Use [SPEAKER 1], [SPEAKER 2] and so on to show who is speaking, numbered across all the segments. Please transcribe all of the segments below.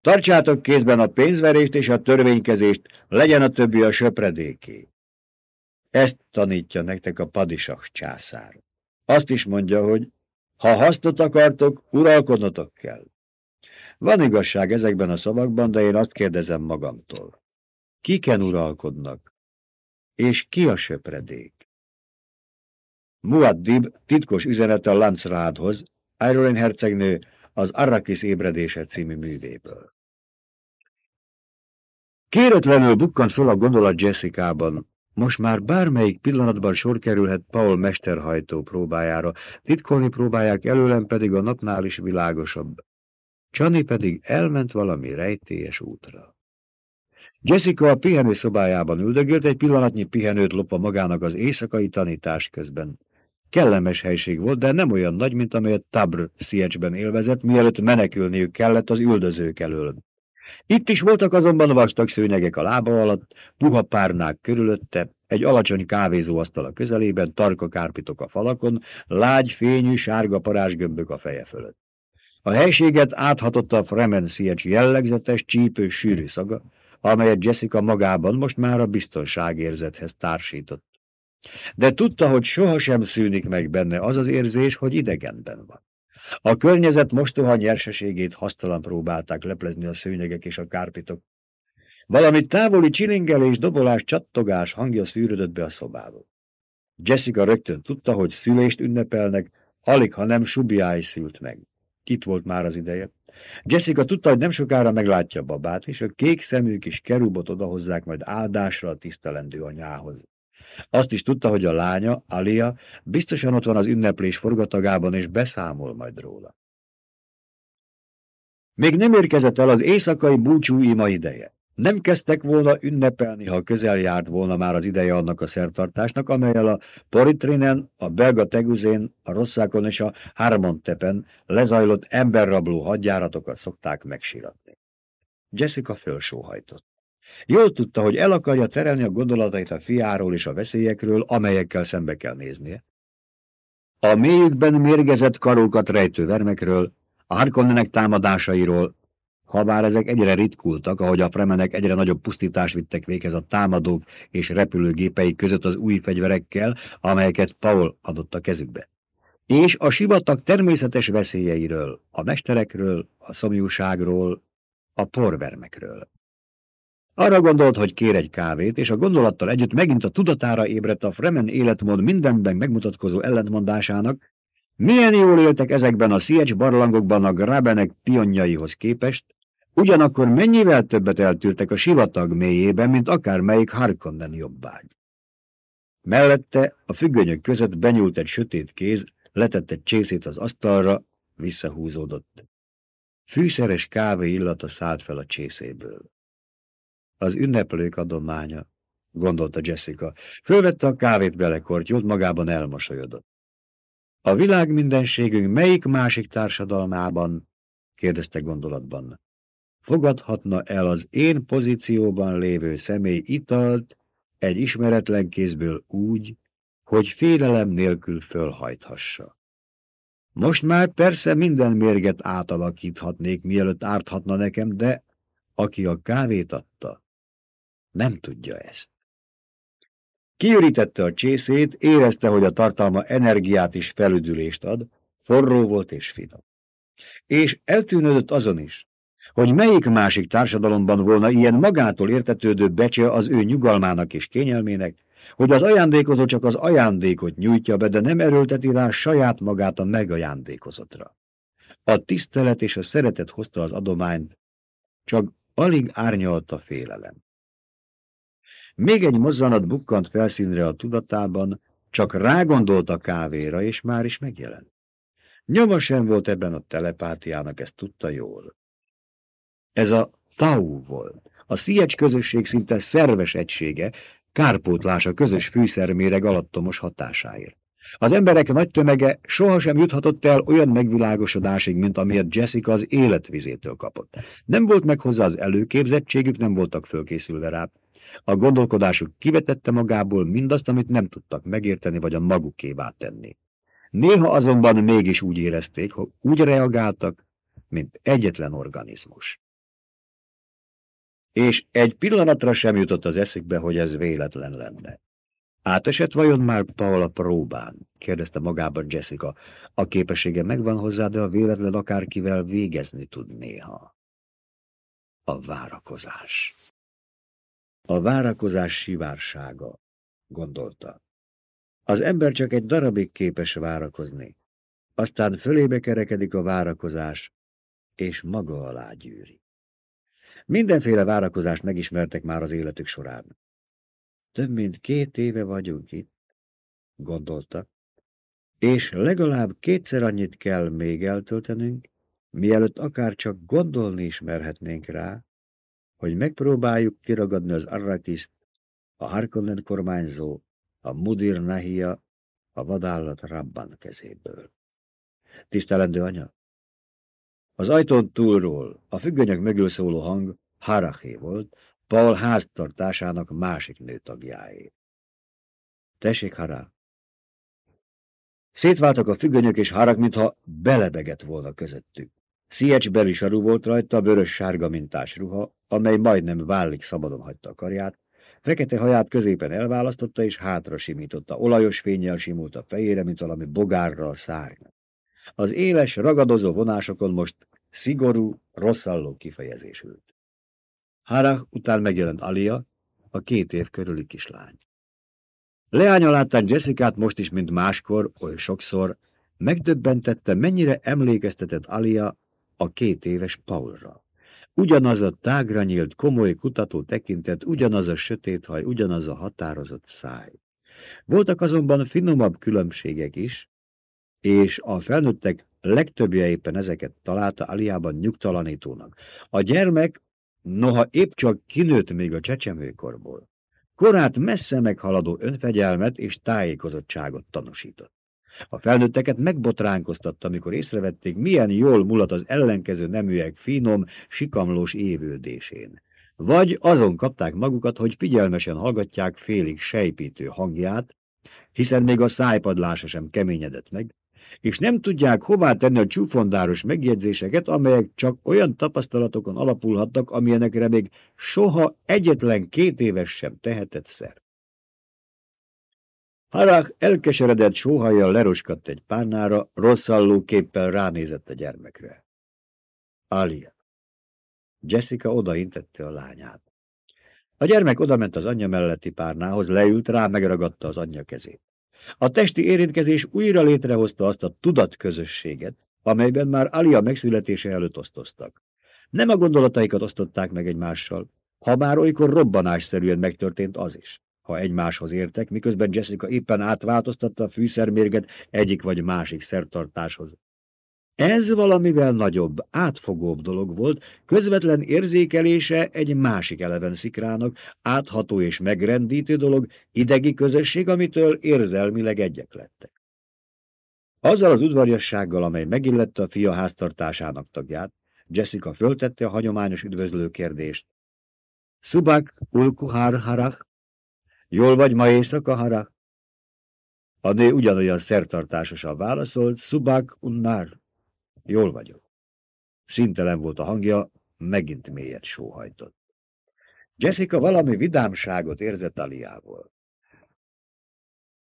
[SPEAKER 1] Tartsátok kézben a pénzverést és a törvénykezést, legyen a többi a söpredéké. Ezt tanítja nektek a padisak császár. Azt is mondja, hogy ha hasztot akartok, uralkodnotok kell. Van igazság ezekben a szavakban, de én azt kérdezem magamtól. Kiken uralkodnak? És ki a söpredék? Muaddib titkos üzenete a Lancrádhoz, Irolen hercegnő az Arrakis ébredése című művéből. Kéretlenül bukkant föl a gondolat Jessica-ban. Most már bármelyik pillanatban sor kerülhet Paul mesterhajtó próbájára, titkolni próbálják előlem pedig a napnál is világosabb. Csani pedig elment valami rejtélyes útra. Jessica a pihenő szobájában üldögélt, egy pillanatnyi pihenőt lopva magának az éjszakai tanítás közben. Kellemes helység volt, de nem olyan nagy, mint amelyet Tabr Sziecsben élvezett, mielőtt menekülniük kellett az üldözők elől. Itt is voltak azonban vastag szőnyegek a lába alatt, puha párnák körülötte, egy alacsony kávézóasztal a közelében, tarka kárpitok a falakon, lágy, fényű, sárga parázsgömbök a feje fölött. A helységet áthatotta a Fremen Sziecs jellegzetes, csípős, sűrű szaga, amelyet Jessica magában most már a biztonságérzethez társított. De tudta, hogy sohasem szűnik meg benne az az érzés, hogy idegenben van. A környezet mostoha nyerseségét hasztalan próbálták leplezni a szőnyegek és a kárpitok. Valami távoli csilingelés, dobolás, csattogás hangja szűrődött be a szobába. Jessica rögtön tudta, hogy szülést ünnepelnek, alig, ha nem Subiái szült meg. Itt volt már az ideje. Jessica tudta, hogy nem sokára meglátja babát, és a kék szemű kis kerubot odahozzák majd áldásra a tisztelendő anyához. Azt is tudta, hogy a lánya, Alia, biztosan ott van az ünneplés forgatagában, és beszámol majd róla. Még nem érkezett el az éjszakai búcsú ima ideje. Nem kezdtek volna ünnepelni, ha közel járt volna már az ideje annak a szertartásnak, amelyel a Poritrinen, a belga Teguzén, a Rosszákon és a Harmontepen lezajlott emberrabló hadjáratokat szokták megsiratni. Jessica fölsóhajtott. Jól tudta, hogy el akarja terelni a gondolatait a fiáról és a veszélyekről, amelyekkel szembe kell néznie. A mélyükben mérgezett karókat rejtő vermekről, a Harkonnenek támadásairól, ha ezek egyre ritkultak, ahogy a fremenek egyre nagyobb pusztítást vittek véghez a támadók és repülőgépei között az új fegyverekkel, amelyeket Paul adott a kezükbe. És a sivatag természetes veszélyeiről, a mesterekről, a szomjúságról, a porvermekről. Arra gondolt, hogy kér egy kávét, és a gondolattal együtt megint a tudatára ébredt a Fremen életmód mindenben megmutatkozó ellentmondásának, milyen jól éltek ezekben a Sziecs barlangokban a Grabenek pionjaihoz képest, ugyanakkor mennyivel többet eltűrtek a sivatag mélyében, mint akármelyik Harkonnen jobbágy. Mellette a függönyök között benyúlt egy sötét kéz, letett egy csészét az asztalra, visszahúzódott. Fűszeres kávé illata szállt fel a csészéből. Az ünneplők adománya, gondolta Jessica. Fölvette a kávét belekortyót, magában elmosolyodott. A világ mindenségünk melyik másik társadalmában, kérdezte gondolatban, fogadhatna el az én pozícióban lévő személy italt egy ismeretlen kézből úgy, hogy félelem nélkül fölhajthassa. Most már persze minden mérget átalakíthatnék, mielőtt árthatna nekem, de aki a kávét adta, nem tudja ezt. Kiürítette a csészét, érezte, hogy a tartalma energiát is felüdülést ad, forró volt és finom. És eltűnődött azon is, hogy melyik másik társadalomban volna ilyen magától értetődő becse az ő nyugalmának és kényelmének, hogy az ajándékozó csak az ajándékot nyújtja be, de nem erőlteti rá saját magát a megajándékozatra. A tisztelet és a szeretet hozta az adományt, csak alig árnyalta félelem. Még egy mozzanat bukkant felszínre a tudatában, csak rágondolt a kávéra, és már is megjelent. Nyoma sem volt ebben a telepátiának, ezt tudta jól. Ez a Tau volt, a Sziecs közösség szinte szerves egysége, kárpótlás a közös fűszerméreg alattomos hatásáért. Az emberek nagy tömege sohasem juthatott el olyan megvilágosodásig, mint amilyet Jessica az életvizétől kapott. Nem volt meg hozzá az előképzettségük, nem voltak fölkészülve rá. A gondolkodásuk kivetette magából mindazt, amit nem tudtak megérteni vagy a magukévá tenni. Néha azonban mégis úgy érezték, hogy úgy reagáltak, mint egyetlen organizmus. és egy pillanatra sem jutott az eszükbe, hogy ez véletlen lenne. Átesett vajon már Paula próbán? kérdezte magában Jessica. A képessége megvan hozzá, de a véletlen akárkivel végezni tud néha. A várakozás. A várakozás sivársága, gondolta. Az ember csak egy darabig képes várakozni. Aztán fölébe kerekedik a várakozás, és maga alá gyűri. Mindenféle várakozást megismertek már az életük során. Több mint két éve vagyunk itt, gondolta, és legalább kétszer annyit kell még eltöltenünk, mielőtt akár csak gondolni ismerhetnénk rá, hogy megpróbáljuk kiragadni az Arrakiszt, a Harkonnen kormányzó, a Mudir Nahia, a vadállat Rabban kezéből. Tisztelendő anya! Az ajtón túlról a függönyök mögül szóló hang Haraché volt, Paul háztartásának másik nőtagjáé. Tessék, Hará! Szétváltak a függönyök, és Harak, mintha belebegett volna közöttük. Sziecsbeli sarú volt rajta, vörös-sárga mintás ruha, amely majdnem vállig szabadon hagyta a karját, fekete haját középen elválasztotta és hátra simította, olajos fényjel simult a fejére, mint valami bogárral szárny. Az éles, ragadozó vonásokon most szigorú, rosszalló kifejezés ült. Harach után megjelent Alia, a két év körüli kislány. Leánya láttán Jessica-t most is, mint máskor, oly sokszor, megdöbbentette, mennyire emlékeztetett Alia a két éves Paulra. Ugyanaz a tágra nyílt, komoly kutató tekintet, ugyanaz a sötét haj, ugyanaz a határozott száj. Voltak azonban finomabb különbségek is, és a felnőttek legtöbbje éppen ezeket találta Aliában nyugtalanítónak. A gyermek, noha épp csak kinőtt még a csecsemőkorból, korát messze meghaladó önfegyelmet és tájékozottságot tanúsított. A felnőtteket megbotránkoztatta, amikor észrevették, milyen jól mulat az ellenkező neműek finom, sikamlós évődésén. Vagy azon kapták magukat, hogy figyelmesen hallgatják félig sejpítő hangját, hiszen még a szájpadlása sem keményedett meg, és nem tudják hová tenni a csúfondáros megjegyzéseket, amelyek csak olyan tapasztalatokon alapulhattak, amilyenekre még soha egyetlen két éves sem tehetett szer. Harach elkeseredett sóhajjal leroskadt egy párnára, rosszalló képpel ránézett a gyermekre. Alia. Jessica odaintette a lányát. A gyermek odament az anyja melletti párnához, leült rá, megragadta az anyja kezét. A testi érintkezés újra létrehozta azt a tudatközösséget, amelyben már Alia megszületése előtt osztoztak. Nem a gondolataikat osztották meg egymással, ha már olykor robbanásszerűen megtörtént az is ha egymáshoz értek, miközben Jessica éppen átváltoztatta a fűszermérget egyik vagy másik szertartáshoz. Ez valamivel nagyobb, átfogóbb dolog volt, közvetlen érzékelése egy másik eleven szikrának, átható és megrendítő dolog, idegi közösség, amitől érzelmileg egyek lettek. Azzal az udvariassággal, amely megillette a fia háztartásának tagját, Jessica föltette a hagyományos üdvözlő kérdést. Subak ulkuhár harach, Jól vagy ma éjszaka, Hara? A nő ugyanolyan szertartásosan válaszolt, Szubák unnár. Jól vagyok. Szintelen volt a hangja, megint mélyet sóhajtott. Jessica valami vidámságot érzett Aliából.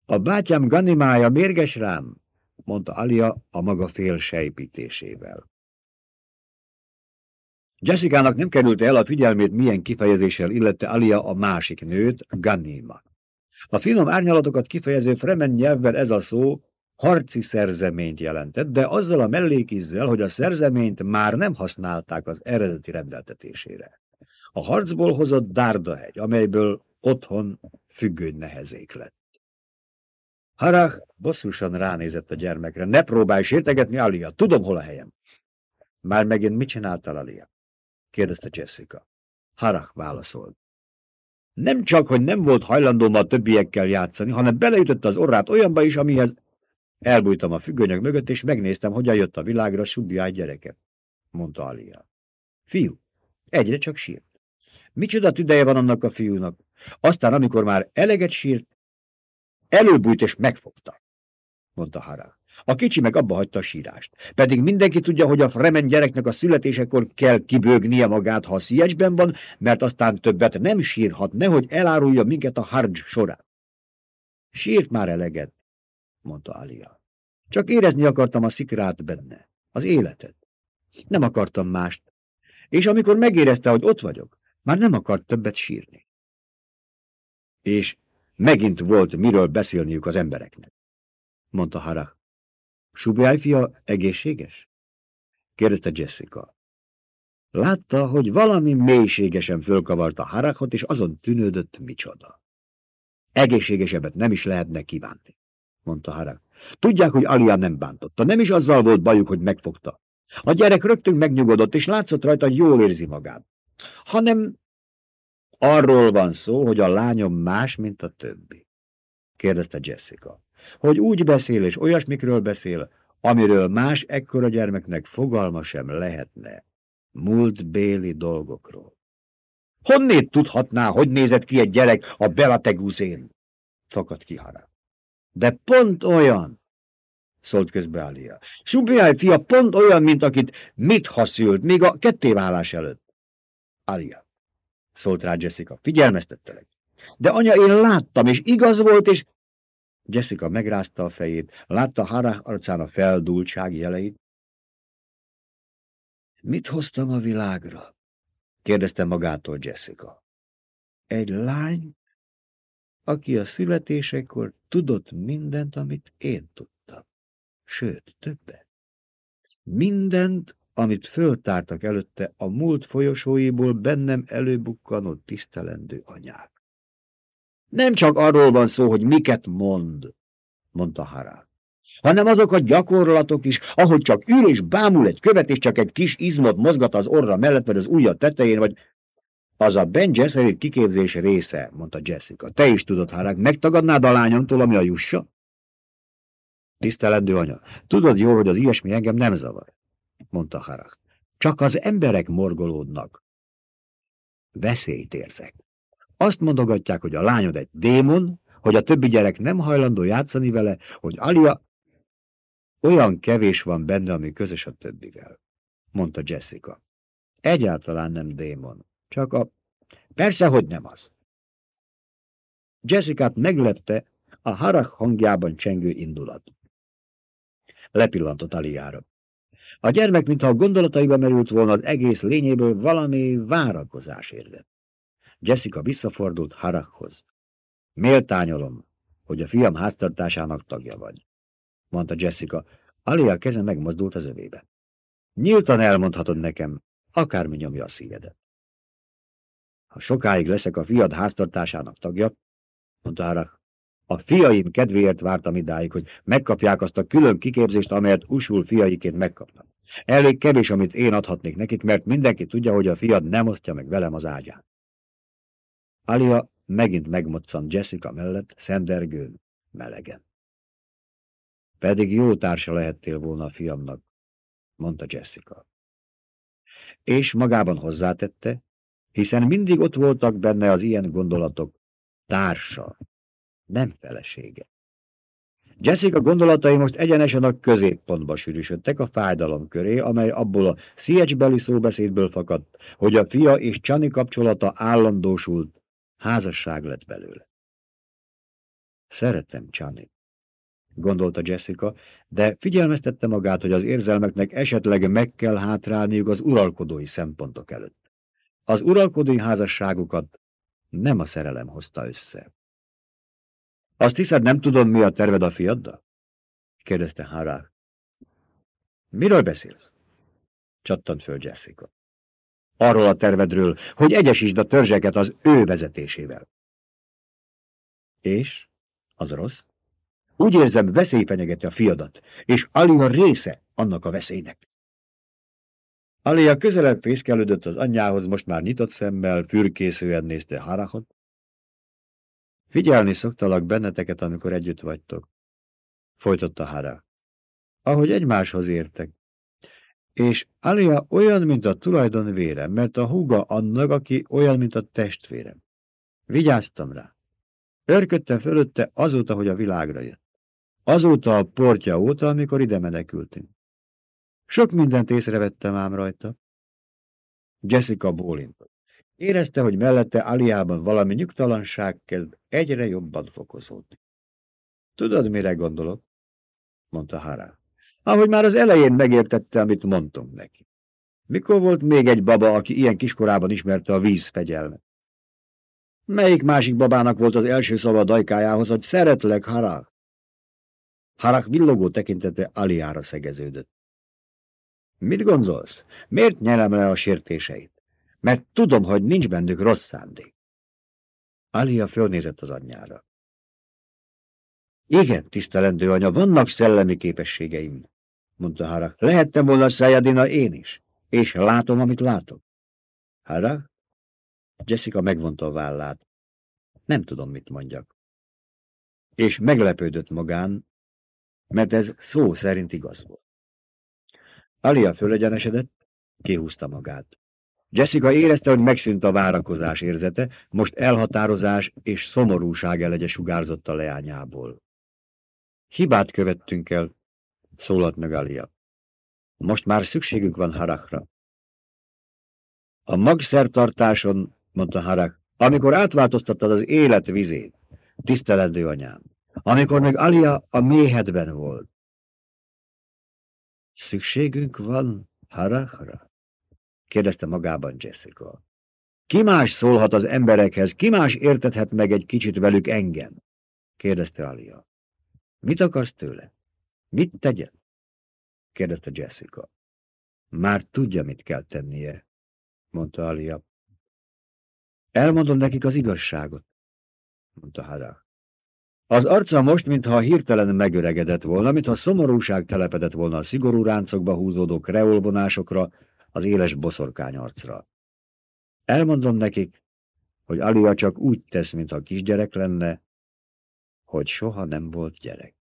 [SPEAKER 1] A bátyám ganimája mérges rám, mondta Alia a maga fél sejpítésével. Jessica-nak nem került el a figyelmét, milyen kifejezéssel illette Alia a másik nőt, Ganima. A finom árnyalatokat kifejező fremen nyelvben ez a szó harci szerzeményt jelentett, de azzal a mellékizzel, hogy a szerzeményt már nem használták az eredeti rendeltetésére. A harcból hozott Dárdahegy, amelyből otthon függőny nehezék lett. Harach bosszusan ránézett a gyermekre. Ne próbálj sértegetni, Alia, tudom, hol a helyem. Már megint mit csináltál, Alia? Kérdezte Jessica. Harach válaszolt. Nem csak, hogy nem volt hajlandó ma a többiekkel játszani, hanem beleütötte az orrát olyanba is, amihez elbújtam a függönyök mögött, és megnéztem, hogyan jött a világra Subjai gyereke, mondta Alia. Fiú, egyre csak sírt. Micsoda tüdeje van annak a fiúnak? Aztán, amikor már eleget sírt, előbújt és megfogta, mondta Harach. A kicsi meg abba hagyta a sírást. Pedig mindenki tudja, hogy a Fremen gyereknek a születésekor kell kibőgnie magát, ha a van, mert aztán többet nem sírhat, nehogy elárulja minket a hardzs során. Sírt már eleget, mondta Alia. Csak érezni akartam a szikrát benne, az életet. Nem akartam mást. És amikor megérezte, hogy ott vagyok, már nem akart többet sírni. És megint volt miről beszélniük az embereknek, mondta Harach. Subjáj fia egészséges? kérdezte Jessica. Látta, hogy valami mélységesen fölkavarta Harachot, és azon tűnődött micsoda. Egészségesebbet nem is lehetne kívánni, mondta Harach. Tudják, hogy Alia nem bántotta, nem is azzal volt bajuk, hogy megfogta. A gyerek rögtön megnyugodott, és látszott rajta, hogy jól érzi magát. Hanem arról van szó, hogy a lányom más, mint a többi, kérdezte Jessica. Hogy úgy beszél, és olyasmikről beszél, amiről más ekkora gyermeknek fogalma sem lehetne. Múlt béli dolgokról. Honnét tudhatná, hogy nézett ki egy gyerek a Belateguzén? Fakadt ki. De pont olyan, szólt közbe Alia. Subjáj fia pont olyan, mint akit mit haszült, még a kettéválás előtt. Alia, szólt rá Jessica, figyelmeztettelek. De anya, én láttam, és igaz volt, és... Jessica megrázta a fejét, látta Harah arcán a feldultság jeleit. Mit hoztam a világra? kérdezte magától Jessica. Egy lány, aki a születésekor tudott mindent, amit én tudtam. Sőt, többet. Mindent, amit föltártak előtte a múlt folyosóiból bennem előbukkanó tisztelendő anyák. Nem csak arról van szó, hogy miket mond, mondta Harald, hanem azok a gyakorlatok is, ahogy csak ül és bámul egy követ, és csak egy kis izmot mozgat az orra mellett, vagy az ujja tetején, vagy az a Ben Gesserit kiképzés része, mondta Jessica. Te is tudod, Harald, megtagadnád a lányomtól, ami a jussa? Tisztelendő anya, tudod jó, hogy az ilyesmi engem nem zavar, mondta Harald. Csak az emberek morgolódnak. Veszélyt érzek. Azt mondogatják, hogy a lányod egy démon, hogy a többi gyerek nem hajlandó játszani vele, hogy Alia olyan kevés van benne, ami közös a többivel, mondta Jessica. Egyáltalán nem démon, csak a... Persze, hogy nem az. Jessica-t meglepte a harag hangjában csengő indulat. Lepillantott Aliára. A gyermek, mintha a gondolataiba merült volna az egész lényéből valami várakozás érzett. Jessica visszafordult Harakhoz. Méltányolom, hogy a fiam háztartásának tagja vagy, mondta Jessica. Alia keze megmozdult az övébe. Nyíltan elmondhatod nekem, akármi nyomja a szívedet. Ha sokáig leszek a fiad háztartásának tagja, mondta Harak, a fiaim kedvéért vártam idáig, hogy megkapják azt a külön kiképzést, amelyet usul fiaiként megkapnak. Elég kevés, amit én adhatnék nekik, mert mindenki tudja, hogy a fiad nem osztja meg velem az ágyát. Alia megint megmoccant Jessica mellett, szendergőn, melegen. Pedig jó társa lehettél volna a fiamnak, mondta Jessica. És magában hozzátette, hiszen mindig ott voltak benne az ilyen gondolatok, társa, nem felesége. Jessica gondolatai most egyenesen a középpontba sűrűsödtek a fájdalom köré, amely abból a sziecsbeli szóbeszédből fakadt, hogy a fia és Csani kapcsolata állandósult, Házasság lett belőle. Szeretem Csani, gondolta Jessica, de figyelmeztette magát, hogy az érzelmeknek esetleg meg kell hátrálniuk az uralkodói szempontok előtt. Az uralkodói házasságukat nem a szerelem hozta össze. Azt hiszed, nem tudom, mi a terved a fiaddal? kérdezte Harák. Miről beszélsz? Csattant föl Jessica arról a tervedről, hogy egyesítsd a törzseket az ő vezetésével. És? Az rossz? Úgy érzem, veszély fenyegeti a fiadat, és Alia része annak a veszélynek. Alia közelebb fészkelődött az anyjához, most már nyitott szemmel, fürkészően nézte Harachot. Figyelni szoktalak benneteket, amikor együtt vagytok, folytatta Harach. Ahogy egymáshoz értek, és Alia olyan, mint a tulajdon vére, mert a húga annak, aki olyan, mint a testvérem. Vigyáztam rá. Örködtem fölötte azóta, hogy a világra jött. Azóta a portja óta, amikor ide menekültünk. Sok mindent észrevettem ám rajta. Jessica bólintott. Érezte, hogy mellette Aliában valami nyugtalanság kezd egyre jobban fokozódni. Tudod, mire gondolok? mondta Hara. Ahogy már az elején megértette, amit mondtunk neki. Mikor volt még egy baba, aki ilyen kiskorában ismerte a víz fegyelmet? Melyik másik babának volt az első szava dajkájához, hogy szeretlek, Harach? Harach villogó tekintete Aliára szegeződött. Mit gondolsz? Miért nyelem le a sértéseit? Mert tudom, hogy nincs bennük rossz szándék. Alia fölnézett az anyjára. Igen, tisztelendő anya, vannak szellemi képességeim, mondta Harach. Lehettem volna Szájadina én is, és látom, amit látok. Harach? Jessica megvonta a vállát. Nem tudom, mit mondjak. És meglepődött magán, mert ez szó szerint igaz volt. Alia fölegyenesedett, kihúzta magát. Jessica érezte, hogy megszűnt a várakozás érzete, most elhatározás és szomorúság elegye sugárzott a leányából. Hibát követtünk el, szólalt meg Alia. Most már szükségünk van Harakra. A magszertartáson, mondta Harak, amikor átváltoztattad az élet vizét, tisztelendő anyám, amikor meg Alia a méhedben volt. Szükségünk van Harakra? kérdezte magában Jessica. Ki más szólhat az emberekhez, ki más értethet meg egy kicsit velük engem? kérdezte Alia. Mit akarsz tőle? Mit tegyen? kérdezte Jessica. Már tudja, mit kell tennie, mondta Alia. Elmondom nekik az igazságot, mondta Hara. Az arca most, mintha hirtelen megöregedett volna, mintha szomorúság telepedett volna a szigorú ráncokba húzódó kreolvonásokra, az éles boszorkány arcra. Elmondom nekik, hogy Alia csak úgy tesz, mintha kisgyerek lenne, hogy soha nem volt gyerek.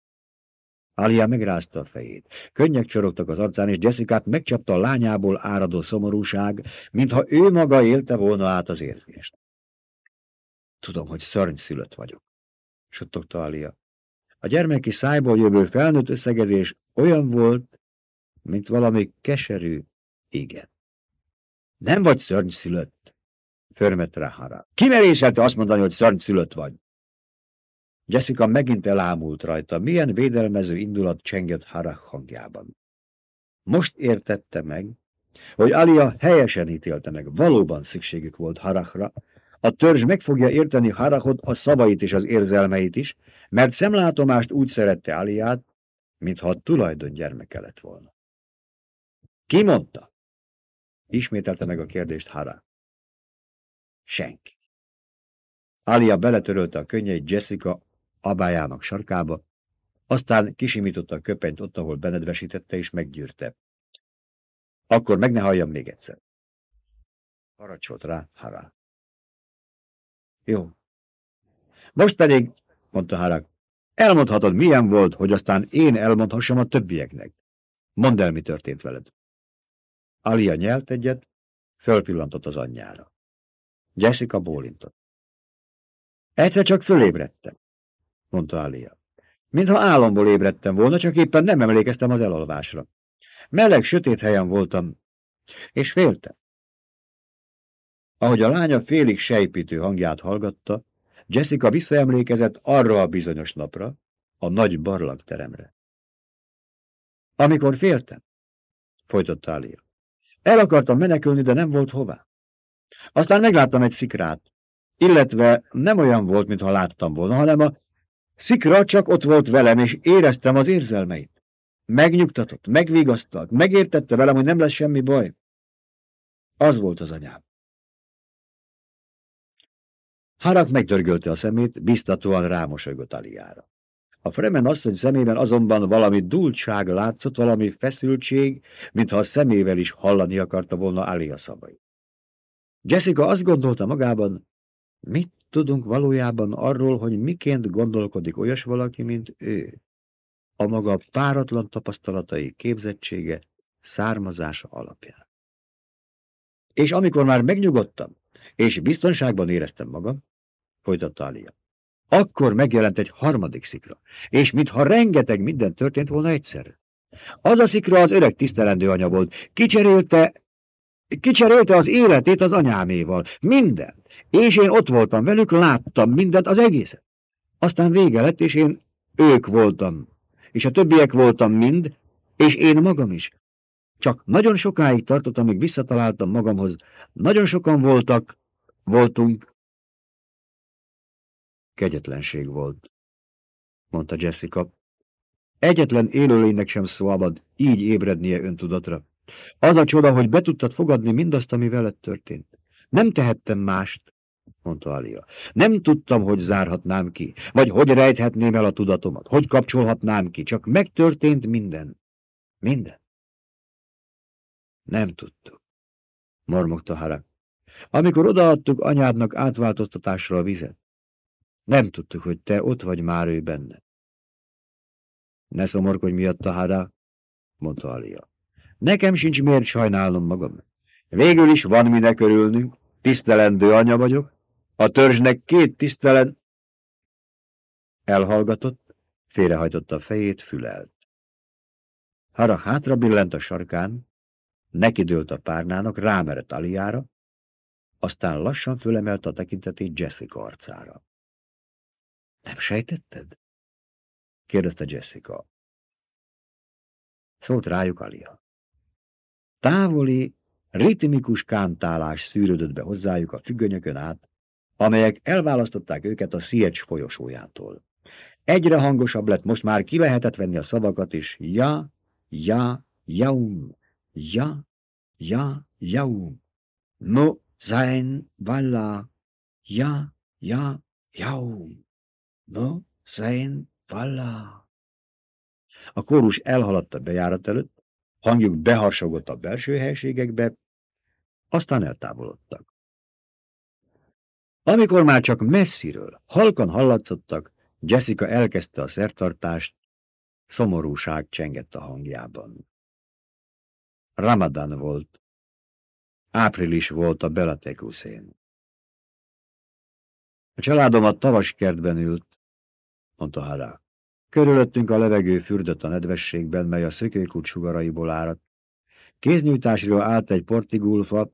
[SPEAKER 1] Alia megrázta a fejét. Könnyek csorogtak az arcán, és Jessica megcsapta a lányából áradó szomorúság, mintha ő maga élte volna át az érzést. Tudom, hogy szörnyszülött vagyok, suttogta Alia. A gyermeki szájból jövő felnőtt összegezés olyan volt, mint valami keserű igen. Nem vagy szörnyszülött, förmett rá Hara. Kimerészelte azt mondani, hogy szörnyszülött vagy? Jessica megint elámult rajta, milyen védelmező indulat csengett Harach hangjában. Most értette meg, hogy Alia helyesen ítélte meg, valóban szükségük volt Harachra, a törzs meg fogja érteni Harachot, a szavait és az érzelmeit is, mert szemlátomást úgy szerette Aliát, mintha a tulajdon gyermeke lett volna. Ki mondta? Ismételte meg a kérdést Hara. Senki. Alia beletörölte a könnyeit Jessica abájának sarkába, aztán kisimította a köpenyt ott, ahol benedvesítette, és meggyűrte. Akkor meg ne halljam még egyszer. Haracsolt rá Hara. Jó. Most pedig, mondta Harak, elmondhatod, milyen volt, hogy aztán én elmondhassam a többieknek. Mondd el, mi történt veled. Alia nyelt egyet, fölpillantott az anyjára. Jessica bólintott. Egyszer csak fölébredtem mondta Alia. Mintha álomból ébredtem volna, csak éppen nem emlékeztem az elalvásra. Meleg, sötét helyen voltam, és féltem. Ahogy a lánya félig sejpítő hangját hallgatta, Jessica visszaemlékezett arra a bizonyos napra, a nagy barlangteremre. Amikor féltem, folytatta Alia. El akartam menekülni, de nem volt hová. Aztán megláttam egy szikrát, illetve nem olyan volt, mintha láttam volna, hanem a Szikra csak ott volt velem, és éreztem az érzelmeit. Megnyugtatott, megvigasztalt, megértette velem, hogy nem lesz semmi baj. Az volt az anyám. Harak megdörgölte a szemét, biztatóan rámosolygott Aliára. A Fremen asszony szemében azonban valami dultság látszott, valami feszültség, mintha a szemével is hallani akarta volna Alia szavait. Jessica azt gondolta magában, mit tudunk valójában arról, hogy miként gondolkodik olyas valaki, mint ő. A maga páratlan tapasztalatai, képzettsége, származása alapján. És amikor már megnyugodtam, és biztonságban éreztem magam, folytatta Alia, Akkor megjelent egy harmadik szikra, és mintha rengeteg minden történt volna egyszer. Az a szikra az öreg tisztelendő anya volt. Kicserélte, kicserélte az életét az anyáméval. Minden. És én ott voltam velük, láttam mindent, az egészet. Aztán vége lett, és én ők voltam. És a többiek voltam mind, és én magam is. Csak nagyon sokáig tartott, amíg visszataláltam magamhoz. Nagyon sokan voltak, voltunk. Kegyetlenség volt, mondta Jessica. Egyetlen élőlénynek sem szabad így ébrednie öntudatra. Az a csoda, hogy be tudtad fogadni mindazt, ami veled történt. Nem tehettem mást, mondta Alia. Nem tudtam, hogy zárhatnám ki, vagy hogy rejthetném el a tudatomat, hogy kapcsolhatnám ki, csak megtörtént minden. Minden. Nem tudtuk, mormogta Harak. Amikor odaadtuk anyádnak átváltoztatásra a vizet, nem tudtuk, hogy te ott vagy már ő benne. Ne szomorkodj miatt a Hara, mondta Alia. Nekem sincs miért sajnálnom magam. Végül is van minek örülnünk, tisztelendő anya vagyok, a törzsnek két tisztelen... Elhallgatott, félrehajtotta a fejét, fülelt. Hara hátra billent a sarkán, nekidőlt a párnának, rámerett Aliára, aztán lassan fölemelte a tekintetét Jessica arcára. Nem sejtetted? kérdezte Jessica. Szólt rájuk Alia. Távoli, ritmikus kántálás szűrődött be hozzájuk a függönyökön át, amelyek elválasztották őket a Sziecs folyosójától. Egyre hangosabb lett, most már ki lehetett venni a szavakat is. Ja, ja, jaum, ja, ja, jaum. No, sein, valla, ja, ja, jaum. No, sein, valla. A kórus elhaladt a bejárat előtt, hangjuk beharsogott a belső helységekbe, aztán eltávolodtak. Amikor már csak messziről, halkan hallatszottak, Jessica elkezdte a szertartást, szomorúság csengett a hangjában. Ramadan volt. Április volt a Belatekuszén. A családom a tavaskertben ült, mondta Hara. Körülöttünk a levegő fürdött a nedvességben, mely a szökőkút sugaraiból áradt. Kéznyújtásról állt egy portigulfa,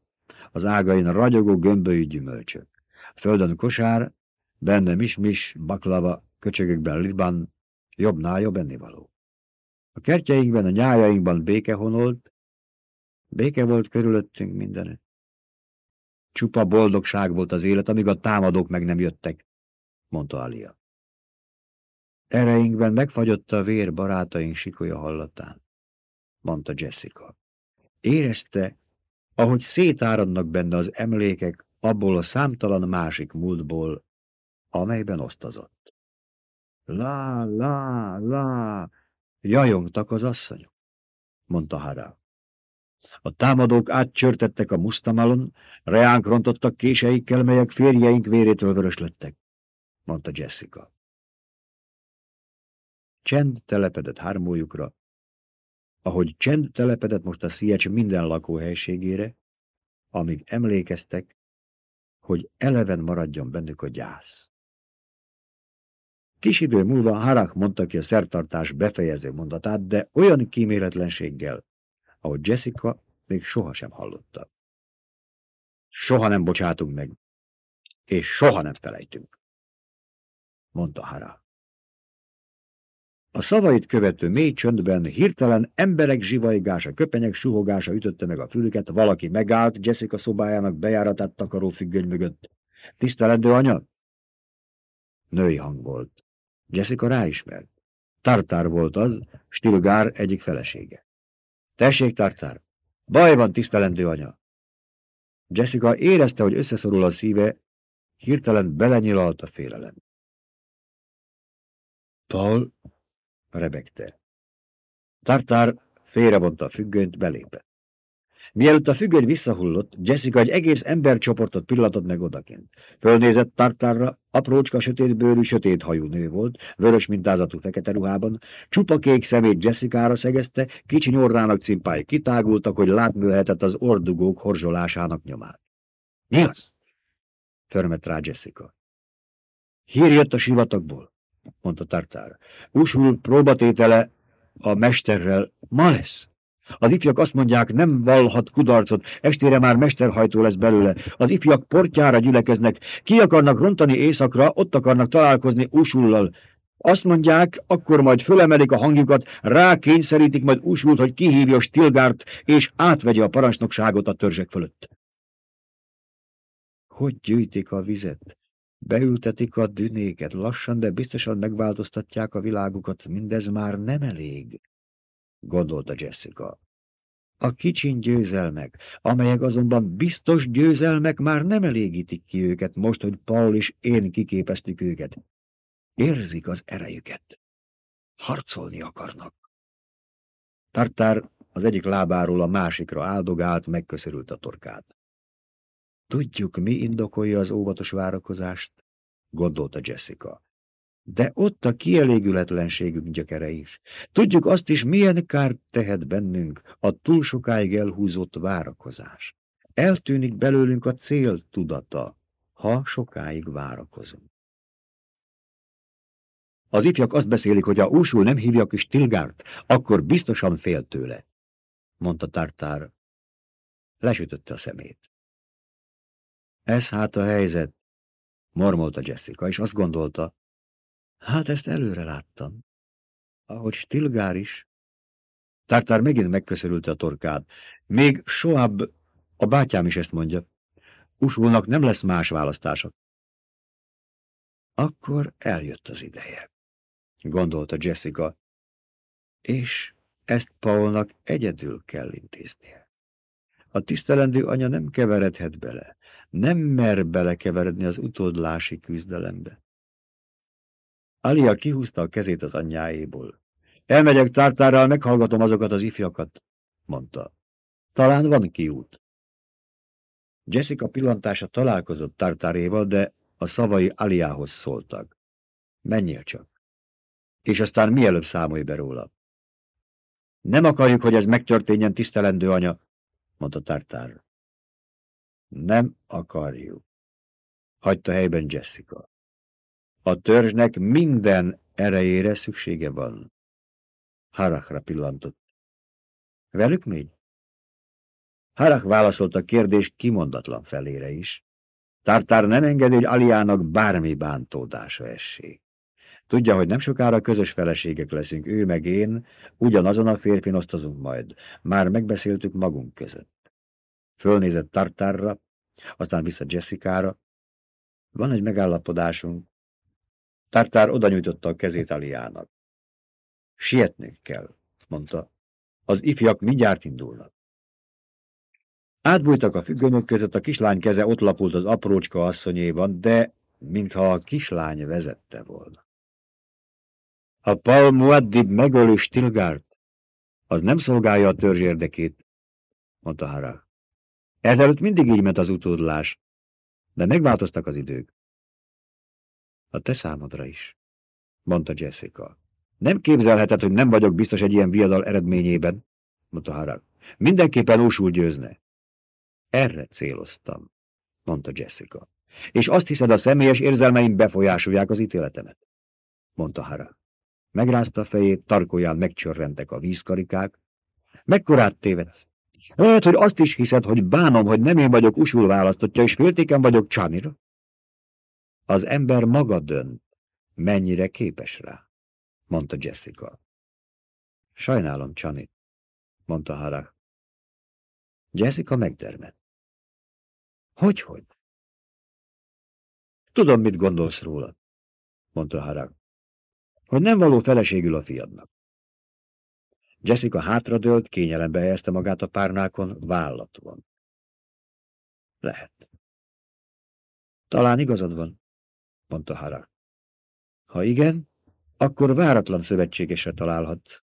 [SPEAKER 1] az ágain ragyogó gömbölyű gyümölcsök. Földön kosár, benne mismis, baklava, köcsögökben liban, jobbnál jobb ennivaló. A kertjeinkben, a nyájainkban béke honolt, béke volt körülöttünk mindenet. Csupa boldogság volt az élet, amíg a támadók meg nem jöttek, mondta Alia. Ereinkben megfagyott a vér barátaink sikolya hallatán, mondta Jessica. Érezte, ahogy szétáradnak benne az emlékek abból a számtalan másik múltból, amelyben osztozott. Lá, lá, lá, jajongtak az asszonyok, mondta Hara. A támadók átcsörtettek a musztamalon, reánk rontottak késeikkel, melyek férjeink vérétől vöröslettek, mondta Jessica. Csend telepedett hármójukra, ahogy csend telepedett most a Sziecs minden lakóhelységére, amíg emlékeztek, hogy eleven maradjon bennük a gyász. Kis idő múlva Harak mondta ki a szertartás befejező mondatát, de olyan kíméletlenséggel, ahogy Jessica még sohasem hallotta. Soha nem bocsátunk meg, és soha nem felejtünk, mondta Hara. A szavait követő mély csöndben hirtelen emberek zsivajgása, köpenyek suhogása ütötte meg a fülüket, valaki megállt Jessica szobájának bejáratát takaró függöny mögött. Tiszteledő anya? Női hang volt. Jessica ráismert. Tartár volt az, Stilgár egyik felesége. Tessék, Tartár! Baj van, tisztelendő anya! Jessica érezte, hogy összeszorul a szíve, hirtelen belenyilalt a félelem. Paul rebegte. Tartár félrevonta a függönyt, belépett. Mielőtt a függöny visszahullott, Jessica egy egész embercsoportot pillatott meg odakint. Fölnézett Tartárra, aprócska sötétbőrű, sötét hajú nő volt, vörös mintázatú fekete ruhában, csupa kék szemét Jessica-ra szegezte, kicsi nyorrának cimpái kitágultak, hogy látni lehetett az ordugók horzsolásának nyomát. Mi az? Förmett rá Jessica. Hír jött a sivatagból, mondta Tartár. Usul próbatétele a mesterrel ma lesz. Az ifjak azt mondják, nem vallhat kudarcot, estére már mesterhajtó lesz belőle. Az ifjak portjára gyülekeznek, ki akarnak rontani éjszakra, ott akarnak találkozni Usullal. Azt mondják, akkor majd fölemelik a hangjukat, rákényszerítik majd Usult, hogy kihívja Stilgárt, és átvegye a parancsnokságot a törzsek fölött. Hogy gyűjtik a vizet? Beültetik a dünéket, lassan, de biztosan megváltoztatják a világukat, mindez már nem elég, gondolta Jessica. A kicsin győzelmek, amelyek azonban biztos győzelmek már nem elégítik ki őket most, hogy Paul és én kiképeztük őket. Érzik az erejüket. Harcolni akarnak. Tartár az egyik lábáról a másikra áldogált, megköszörült a torkát. Tudjuk, mi indokolja az óvatos várakozást, gondolta Jessica. De ott a kielégületlenségünk gyökere is. Tudjuk azt is, milyen kárt tehet bennünk a túl sokáig elhúzott várakozás. Eltűnik belőlünk a cél tudata, ha sokáig várakozunk. Az ifjak azt beszélik, hogy ha úsul nem hívja ki Stilgárt, akkor biztosan fél tőle, mondta Tartár. Lesütötte a szemét. Ez hát a helyzet, mormolta Jessica, és azt gondolta, hát ezt előre láttam. Ahogy Stilgár is. Tartár megint megköszörülte a torkát. Még sohab, a bátyám is ezt mondja. Usulnak nem lesz más választása. Akkor eljött az ideje, gondolta Jessica, és ezt Paulnak egyedül kell intéznie. A tisztelendő anya nem keveredhet bele nem mer belekeveredni az utódlási küzdelembe. Alia kihúzta a kezét az anyjáéból. Elmegyek tártárral, meghallgatom azokat az ifjakat, mondta. Talán van kiút. Jessica pillantása találkozott tártáréval, de a szavai Aliához szóltak. Menjél csak. És aztán mielőbb számolj be róla. Nem akarjuk, hogy ez megtörténjen, tisztelendő anya, mondta Tartár. Nem akarjuk. Hagyta helyben Jessica. A törzsnek minden erejére szüksége van. Harachra pillantott. Velük még? Harach válaszolt a kérdés kimondatlan felére is. Tartár nem engedi, hogy Aliának bármi bántódása essék. Tudja, hogy nem sokára közös feleségek leszünk, ő meg én, ugyanazon a férfin osztozunk majd. Már megbeszéltük magunk között. Fölnézett Tartárra, aztán vissza Jessica-ra. Van egy megállapodásunk. Tartár oda nyújtotta a kezét Aliának. Sietnünk kell, mondta. Az ifjak mindjárt indulnak. Átbújtak a függönyök között, a kislány keze ott lapult az aprócska asszonyéban, de mintha a kislány vezette volna. Ha Paul Muaddib megölő Stilgárt, az nem szolgálja a törzs érdekét, mondta Harag. Ezelőtt mindig így ment az utódlás, de megváltoztak az idők. A te számodra is, mondta Jessica. Nem képzelheted, hogy nem vagyok biztos egy ilyen viadal eredményében, mondta Harag. Mindenképpen úsul győzne. Erre céloztam, mondta Jessica. És azt hiszed, a személyes érzelmeim befolyásolják az ítéletemet, mondta Harag. Megrázta a fejét, tarkóján megcsörrentek a vízkarikák. Mekkorát tévedsz? Lehet, hogy azt is hiszed, hogy bánom, hogy nem én vagyok usul választottja, és féltéken vagyok Csanira? Az ember maga dönt, mennyire képes rá, mondta Jessica. Sajnálom, Csanit, mondta Hara. Jessica megdermett. Hogy-hogy? Tudom, mit gondolsz róla, mondta Harag. Hogy nem való feleségül a fiadnak. Jessica hátradőlt, kényelembe helyezte magát a párnákon, vállat van. Lehet. Talán igazad van, mondta Hara. Ha igen, akkor váratlan szövetségesre találhatsz.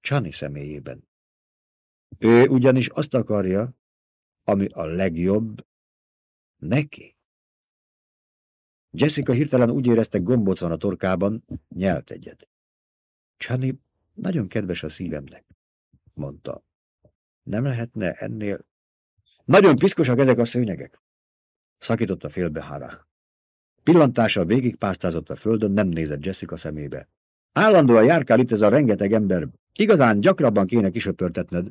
[SPEAKER 1] Csani személyében. Ő ugyanis azt akarja, ami a legjobb neki. Jessica hirtelen úgy érezte, gombóc van a torkában, nyelt egyet. Csani nagyon kedves a szívemnek, mondta. Nem lehetne ennél... Nagyon piszkosak ezek a szőnyegek, szakította félbe Harach. Pillantással végigpásztázott a földön, nem nézett Jessica szemébe. Állandóan járkál itt ez a rengeteg ember. Igazán gyakrabban kéne kisöpörtetned.